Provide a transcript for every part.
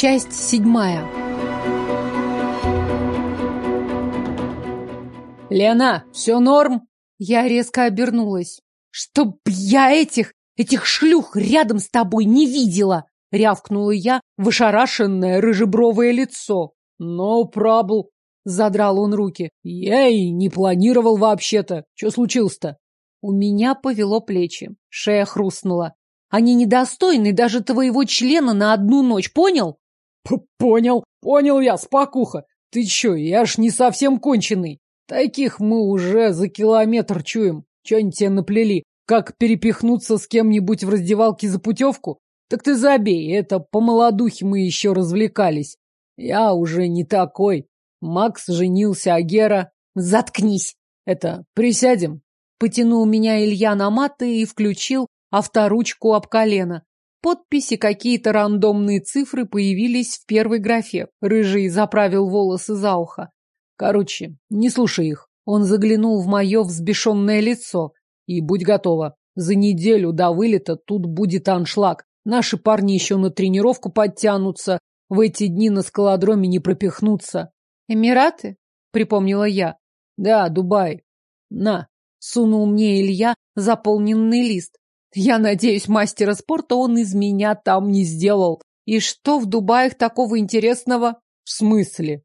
Часть седьмая. «Лена, все норм?» Я резко обернулась. «Чтоб я этих, этих шлюх рядом с тобой не видела!» Рявкнула я в ошарашенное рыжебровое лицо. «No problem!» Задрал он руки. «Я и не планировал вообще-то. Что случилось-то?» У меня повело плечи. Шея хрустнула. Они недостойны даже твоего члена на одну ночь, понял? Понял, понял я, спокуха. Ты чё, я ж не совсем конченый. Таких мы уже за километр чуем. Чё они тебе наплели? Как перепихнуться с кем-нибудь в раздевалке за путевку? Так ты забей, это по молодухе мы еще развлекались. Я уже не такой. Макс женился, а Гера... Заткнись! Это, присядем? Потянул меня Илья на маты и включил авторучку об колено. Подписи, какие-то рандомные цифры появились в первой графе. Рыжий заправил волосы за ухо. Короче, не слушай их. Он заглянул в мое взбешенное лицо. И будь готова. За неделю до вылета тут будет аншлаг. Наши парни еще на тренировку подтянутся. В эти дни на скалодроме не пропихнутся. Эмираты? Припомнила я. Да, Дубай. На. Сунул мне Илья заполненный лист. Я надеюсь, мастера спорта он из меня там не сделал. И что в Дубаях такого интересного? В смысле?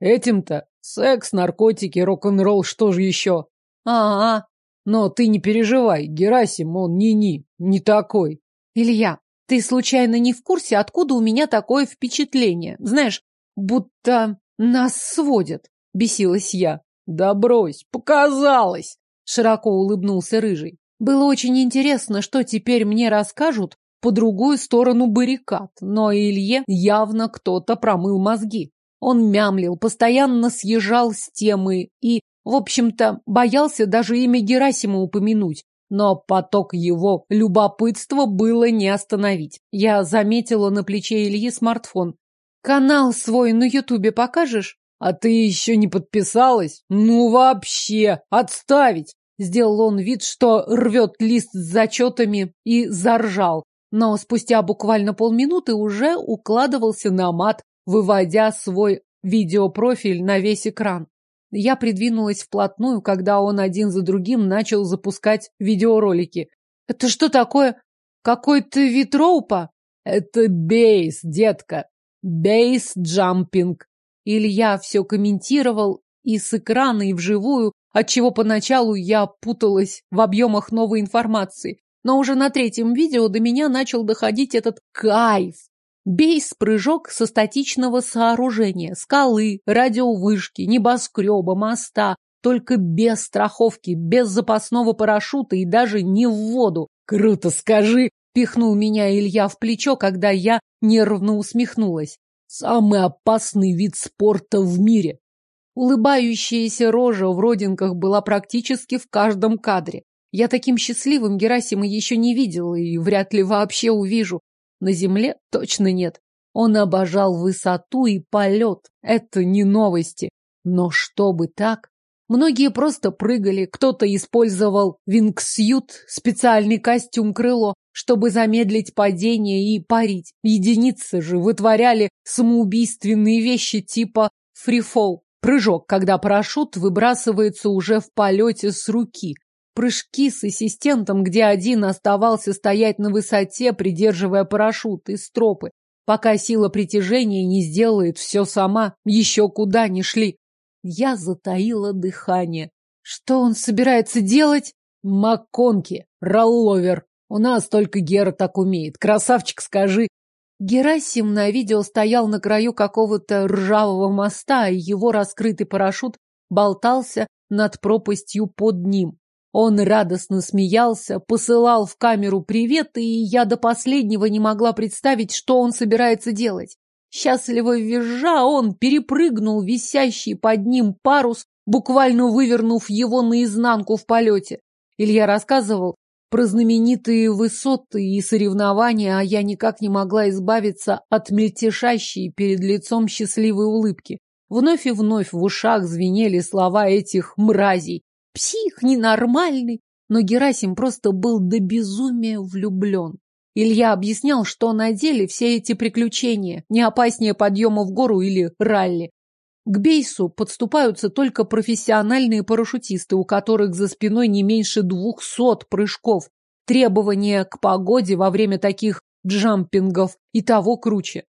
Этим-то секс, наркотики, рок-н-ролл, что же еще? А, -а, а Но ты не переживай, Герасим, он ни-ни, не такой. Илья, ты случайно не в курсе, откуда у меня такое впечатление? Знаешь, будто нас сводят, бесилась я. Да брось, показалось, широко улыбнулся рыжий. Было очень интересно, что теперь мне расскажут по другую сторону баррикад, но Илье явно кто-то промыл мозги. Он мямлил, постоянно съезжал с темы и, в общем-то, боялся даже имя Герасима упомянуть. Но поток его любопытства было не остановить. Я заметила на плече Ильи смартфон. «Канал свой на Ютубе покажешь?» «А ты еще не подписалась? Ну вообще! Отставить!» Сделал он вид, что рвет лист с зачетами и заржал, но спустя буквально полминуты уже укладывался на мат, выводя свой видеопрофиль на весь экран. Я придвинулась вплотную, когда он один за другим начал запускать видеоролики. «Это что такое? Какой-то вид роупа?» «Это бейс, детка. Бейс-джампинг». Илья все комментировал и с экрана, и вживую, отчего поначалу я путалась в объемах новой информации. Но уже на третьем видео до меня начал доходить этот кайф. Бейс-прыжок со статичного сооружения, скалы, радиовышки, небоскреба, моста, только без страховки, без запасного парашюта и даже не в воду. Круто, скажи! Пихнул меня Илья в плечо, когда я нервно усмехнулась. Самый опасный вид спорта в мире. Улыбающаяся рожа в родинках была практически в каждом кадре. Я таким счастливым Герасима еще не видела и вряд ли вообще увижу. На земле точно нет. Он обожал высоту и полет. Это не новости. Но чтобы так... Многие просто прыгали, кто-то использовал вингсьют, специальный костюм-крыло, чтобы замедлить падение и парить. Единицы же вытворяли самоубийственные вещи типа фрифол. Прыжок, когда парашют выбрасывается уже в полете с руки. Прыжки с ассистентом, где один оставался стоять на высоте, придерживая парашют и стропы, пока сила притяжения не сделает все сама, еще куда ни шли. Я затаила дыхание. Что он собирается делать? Макконки, ролловер. У нас только Гера так умеет. Красавчик, скажи. Герасим на видео стоял на краю какого-то ржавого моста, и его раскрытый парашют болтался над пропастью под ним. Он радостно смеялся, посылал в камеру привет, и я до последнего не могла представить, что он собирается делать. Счастливо визжа, он перепрыгнул висящий под ним парус, буквально вывернув его наизнанку в полете. Илья рассказывал, про знаменитые высоты и соревнования, а я никак не могла избавиться от мельтешащей перед лицом счастливой улыбки. Вновь и вновь в ушах звенели слова этих мразей. Псих ненормальный, но Герасим просто был до безумия влюблен. Илья объяснял, что на деле все эти приключения не опаснее подъема в гору или ралли. К бейсу подступаются только профессиональные парашютисты, у которых за спиной не меньше двухсот прыжков. Требования к погоде во время таких джампингов и того круче.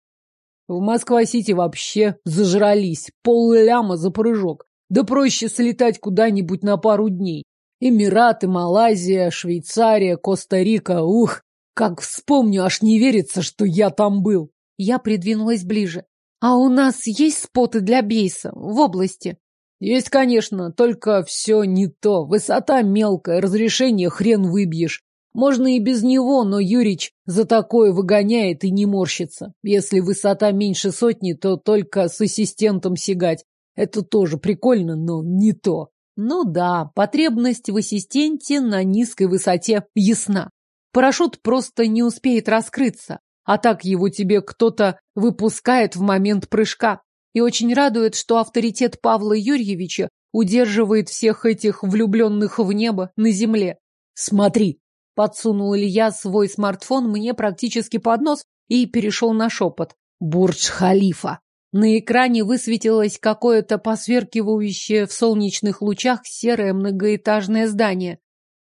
В Москва-Сити вообще зажрались, пол ляма за прыжок. Да проще слетать куда-нибудь на пару дней. Эмираты, Малайзия, Швейцария, Коста-Рика. Ух, как вспомню, аж не верится, что я там был. Я придвинулась ближе. А у нас есть споты для бейса в области? Есть, конечно, только все не то. Высота мелкая, разрешение хрен выбьешь. Можно и без него, но Юрич за такое выгоняет и не морщится. Если высота меньше сотни, то только с ассистентом сигать. Это тоже прикольно, но не то. Ну да, потребность в ассистенте на низкой высоте ясна. Парашют просто не успеет раскрыться, а так его тебе кто-то выпускает в момент прыжка. И очень радует, что авторитет Павла Юрьевича удерживает всех этих влюбленных в небо на земле. Смотри, Подсунул Илья свой смартфон мне практически под нос и перешел на шепот. Бурдж-Халифа. На экране высветилось какое-то посверкивающее в солнечных лучах серое многоэтажное здание.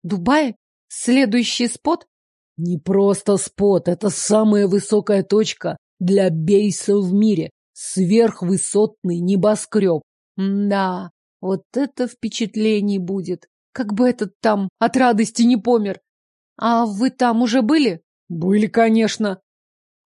Дубай? Следующий спот? Не просто спот, это самая высокая точка для бейса в мире. Сверхвысотный небоскреб. да, вот это впечатление будет. Как бы этот там от радости не помер. «А вы там уже были?» «Были, конечно».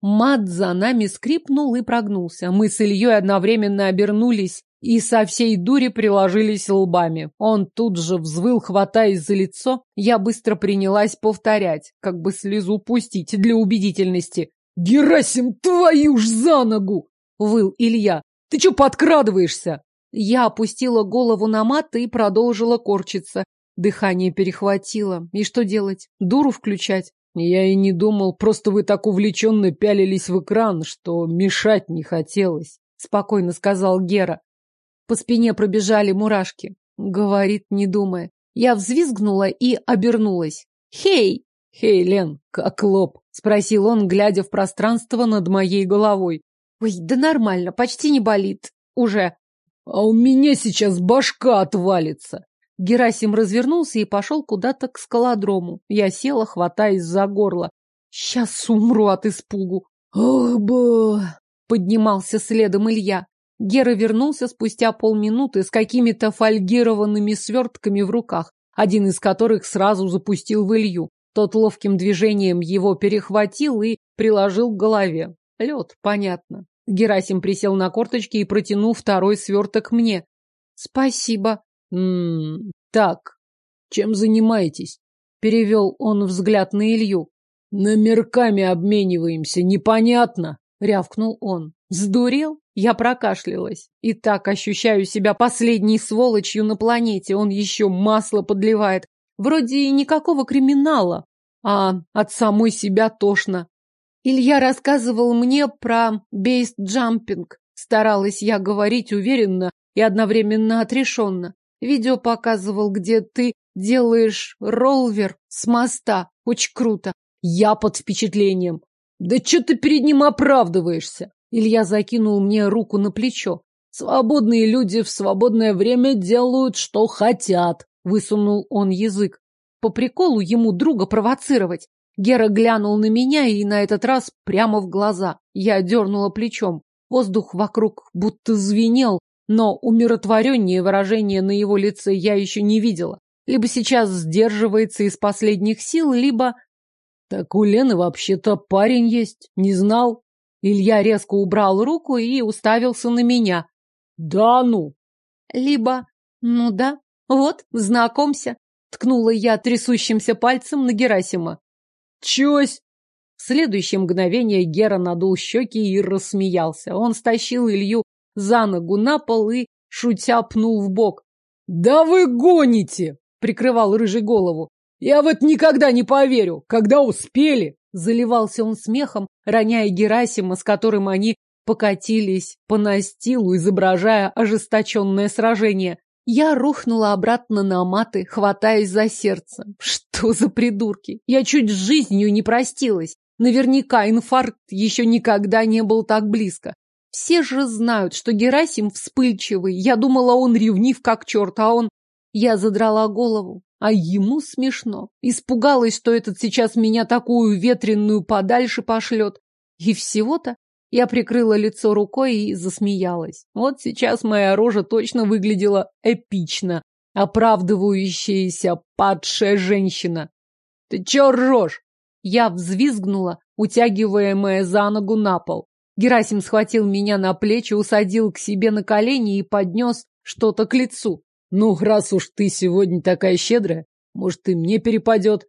Мат за нами скрипнул и прогнулся. Мы с Ильей одновременно обернулись и со всей дури приложились лбами. Он тут же взвыл, хватаясь за лицо. Я быстро принялась повторять, как бы слезу пустить для убедительности. «Герасим, твою ж за ногу!» — выл Илья. «Ты чё подкрадываешься?» Я опустила голову на мат и продолжила корчиться. Дыхание перехватило. И что делать? Дуру включать? Я и не думал, просто вы так увлеченно пялились в экран, что мешать не хотелось, спокойно сказал Гера. По спине пробежали мурашки. Говорит, не думая. Я взвизгнула и обернулась. «Хей!» «Хей, Лен, как лоб?» — спросил он, глядя в пространство над моей головой. «Ой, да нормально, почти не болит. Уже». «А у меня сейчас башка отвалится!» Герасим развернулся и пошел куда-то к скалодрому. Я села, хватаясь за горло. Сейчас умру от испугу. Ох, бо! Поднимался следом Илья. Гера вернулся спустя полминуты с какими-то фольгированными свертками в руках, один из которых сразу запустил в Илью. Тот ловким движением его перехватил и приложил к голове. Лед, понятно. Герасим присел на корточки и протянул второй сверток мне. «Спасибо», «М-м, так, чем занимаетесь?» Перевел он взгляд на Илью. «Номерками обмениваемся, непонятно!» — рявкнул он. «Сдурел?» Я прокашлялась. И так ощущаю себя последней сволочью на планете. Он еще масло подливает. Вроде и никакого криминала, а от самой себя тошно. Илья рассказывал мне про бейст-джампинг. Старалась я говорить уверенно и одновременно отрешенно. Видео показывал, где ты делаешь роллвер с моста. Очень круто. Я под впечатлением. Да что ты перед ним оправдываешься? Илья закинул мне руку на плечо. Свободные люди в свободное время делают, что хотят. Высунул он язык. По приколу ему друга провоцировать. Гера глянул на меня и на этот раз прямо в глаза. Я дернула плечом. Воздух вокруг будто звенел, но умиротвореннее выражение на его лице я еще не видела. Либо сейчас сдерживается из последних сил, либо... Так у Лены вообще-то парень есть, не знал. Илья резко убрал руку и уставился на меня. Да ну! Либо... Ну да, вот, знакомься. Ткнула я трясущимся пальцем на Герасима. Чось! В следующее мгновение Гера надул щеки и рассмеялся. Он стащил Илью за ногу на пол и, шутя, пнул в бок. «Да вы гоните!» — прикрывал рыжий голову. «Я в это никогда не поверю! Когда успели!» Заливался он смехом, роняя Герасима, с которым они покатились по настилу, изображая ожесточенное сражение. Я рухнула обратно на маты, хватаясь за сердце. Что за придурки? Я чуть с жизнью не простилась. Наверняка инфаркт еще никогда не был так близко. Все же знают, что Герасим вспыльчивый. Я думала, он ревнив как черт, а он... Я задрала голову, а ему смешно. Испугалась, что этот сейчас меня такую ветреную подальше пошлет. И всего-то я прикрыла лицо рукой и засмеялась. Вот сейчас моя рожа точно выглядела эпично, оправдывающаяся падшая женщина. «Ты чё ржёшь?» Я взвизгнула, утягиваемая за ногу на пол. Герасим схватил меня на плечи, усадил к себе на колени и поднес что-то к лицу. «Ну, раз уж ты сегодня такая щедрая, может, и мне перепадет?»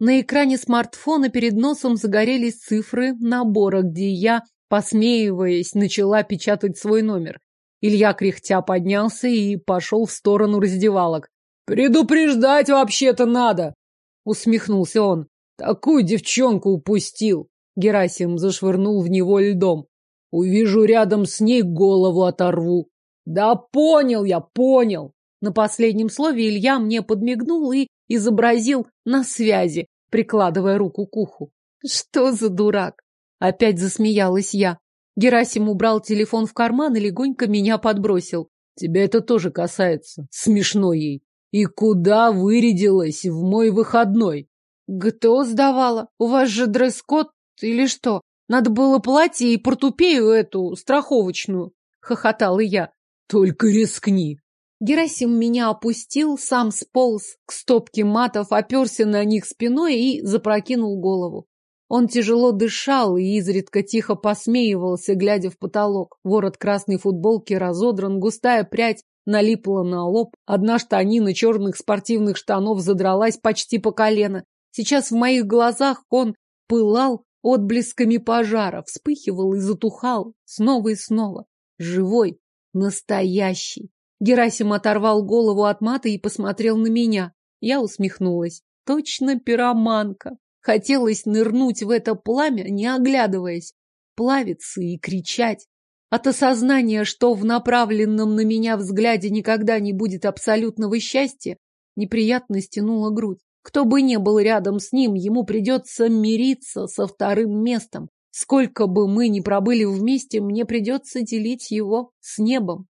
На экране смартфона перед носом загорелись цифры набора, где я, посмеиваясь, начала печатать свой номер. Илья кряхтя поднялся и пошел в сторону раздевалок. «Предупреждать вообще-то надо!» — усмехнулся он. «Такую девчонку упустил!» Герасим зашвырнул в него льдом. «Увижу рядом с ней, голову оторву!» «Да понял я, понял!» На последнем слове Илья мне подмигнул и изобразил на связи, прикладывая руку к уху. Что за дурак? Опять засмеялась я. Герасим убрал телефон в карман и легонько меня подбросил. Тебя это тоже касается. Смешно ей. И куда вырядилась в мой выходной? ГТО сдавала. У вас же дресс-код или что? Надо было платье и портупею эту, страховочную. Хохотала я. Только рискни. Герасим меня опустил, сам сполз к стопке матов, оперся на них спиной и запрокинул голову. Он тяжело дышал и изредка тихо посмеивался, глядя в потолок. Ворот красной футболки разодран, густая прядь налипла на лоб, одна штанина черных спортивных штанов задралась почти по колено. Сейчас в моих глазах он пылал отблесками пожара, вспыхивал и затухал снова и снова. Живой, настоящий. Герасим оторвал голову от мата и посмотрел на меня. Я усмехнулась. Точно пироманка. Хотелось нырнуть в это пламя, не оглядываясь, плавиться и кричать. От осознания, что в направленном на меня взгляде никогда не будет абсолютного счастья, неприятно стянула грудь. Кто бы ни был рядом с ним, ему придется мириться со вторым местом. Сколько бы мы ни пробыли вместе, мне придется делить его с небом.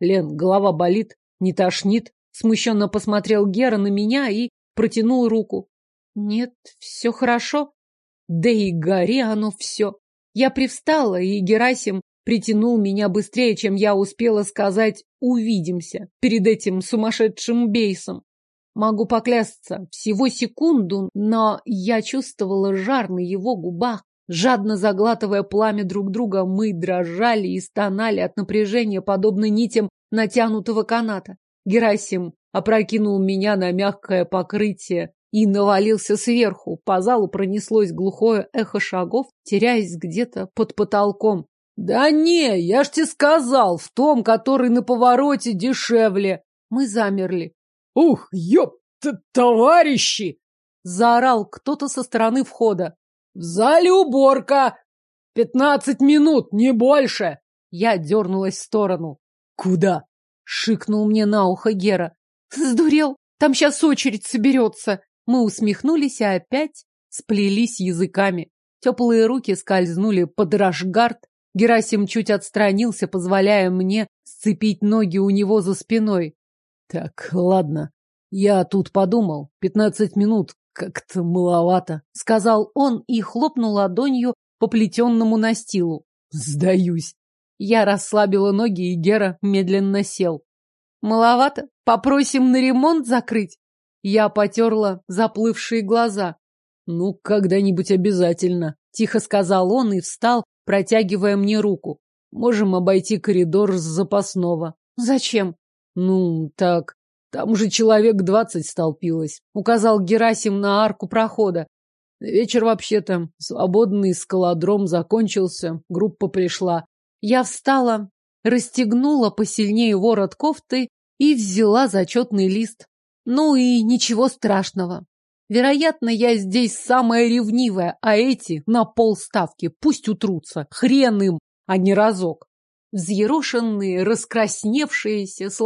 Лен, голова болит, не тошнит. Смущенно посмотрел Гера на меня и протянул руку. Нет, все хорошо. Да и гори оно все. Я привстала, и Герасим притянул меня быстрее, чем я успела сказать «увидимся» перед этим сумасшедшим бейсом. Могу поклясться, всего секунду, но я чувствовала жар на его губах. Жадно заглатывая пламя друг друга, мы дрожали и стонали от напряжения, подобно нитям натянутого каната. Герасим опрокинул меня на мягкое покрытие и навалился сверху. По залу пронеслось глухое эхо шагов, теряясь где-то под потолком. «Да не, я ж тебе сказал, в том, который на повороте дешевле!» Мы замерли. «Ух, ёп, товарищи!» Заорал кто-то со стороны входа. В зале уборка! Пятнадцать минут, не больше!» Я дернулась в сторону. «Куда?» — шикнул мне на ухо Гера. «Сдурел! Там сейчас очередь соберется!» Мы усмехнулись и опять сплелись языками. Теплые руки скользнули под рашгард. Герасим чуть отстранился, позволяя мне сцепить ноги у него за спиной. «Так, ладно. Я тут подумал. Пятнадцать минут как-то маловато, сказал он и хлопнул ладонью по плетенному настилу. Сдаюсь. Я расслабила ноги, и Гера медленно сел. Маловато? Попросим на ремонт закрыть? Я потерла заплывшие глаза. Ну, когда-нибудь обязательно, тихо сказал он и встал, протягивая мне руку. Можем обойти коридор с запасного. Зачем? Ну, так, там уже человек двадцать столпилось. Указал Герасим на арку прохода. Вечер вообще-то свободный скалодром закончился, группа пришла. Я встала, расстегнула посильнее ворот кофты и взяла зачетный лист. Ну и ничего страшного. Вероятно, я здесь самая ревнивая, а эти на полставки пусть утрутся. Хрен им, а не разок. Взъерошенные, раскрасневшиеся, с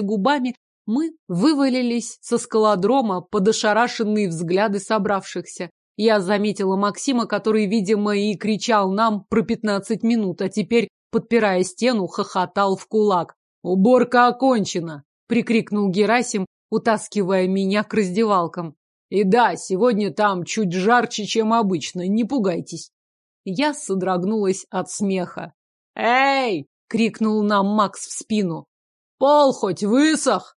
губами, мы вывалились со скалодрома под ошарашенные взгляды собравшихся. Я заметила Максима, который, видимо, и кричал нам про пятнадцать минут, а теперь, подпирая стену, хохотал в кулак. «Уборка окончена!» — прикрикнул Герасим, утаскивая меня к раздевалкам. «И да, сегодня там чуть жарче, чем обычно, не пугайтесь!» Я содрогнулась от смеха. «Эй!» — крикнул нам Макс в спину. «Пол хоть высох!»